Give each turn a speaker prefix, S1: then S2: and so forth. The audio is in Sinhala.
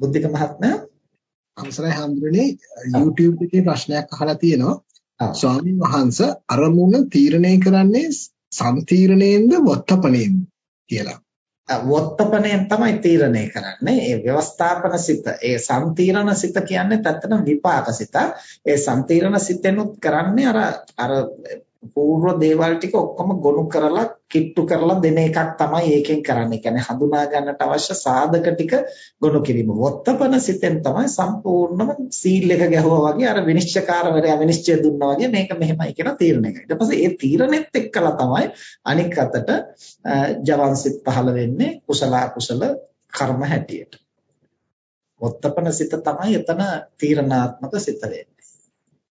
S1: බුද්ධික මහත්මයා
S2: අවසරයි හඳුරන්නේ YouTube එකේ ප්‍රශ්නයක් අහලා තියෙනවා ස්වාමින් වහන්සේ අරමුණ තීරණය කරන්නේ සම්තීරණයෙන්ද වත්තපණයෙන්ද කියලා.
S1: වත්තපණයෙන් තමයි තීරණය කරන්නේ. ඒ ව්‍යවස්ථාපන සිත, ඒ සම්තීරණ සිත කියන්නේ ඇත්තටම විපාක සිත. ඒ සම්තීරණ සිතෙනුත් කරන්නේ අර අර පූර්ව දේවල් ටික ඔක්කොම ගොනු කරලා කිට්ටු කරලා දෙන එකක් තමයි ඒකෙන් කරන්නේ. කියන්නේ හඳුනා ගන්නට අවශ්‍ය සාධක ටික ගොනු කිරීම. වොත්තපන සිතෙන් තමයි සම්පූර්ණම සීල් එක ගැහුවා වගේ අර විනිශ්චයකාරවරයා විනිශ්චය දුන්නා වගේ මේක මෙහෙමයි කියලා තීරණය කරනවා. ඊට පස්සේ ඒ තීරණෙත් එක්කලා තමයි අනික් අතට ජවන්සිත පහළ වෙන්නේ කුසල අකුසල කර්ම හැටියට. වොත්තපන සිත තමයි එතන තීරණාත්මක සිත වෙන්නේ.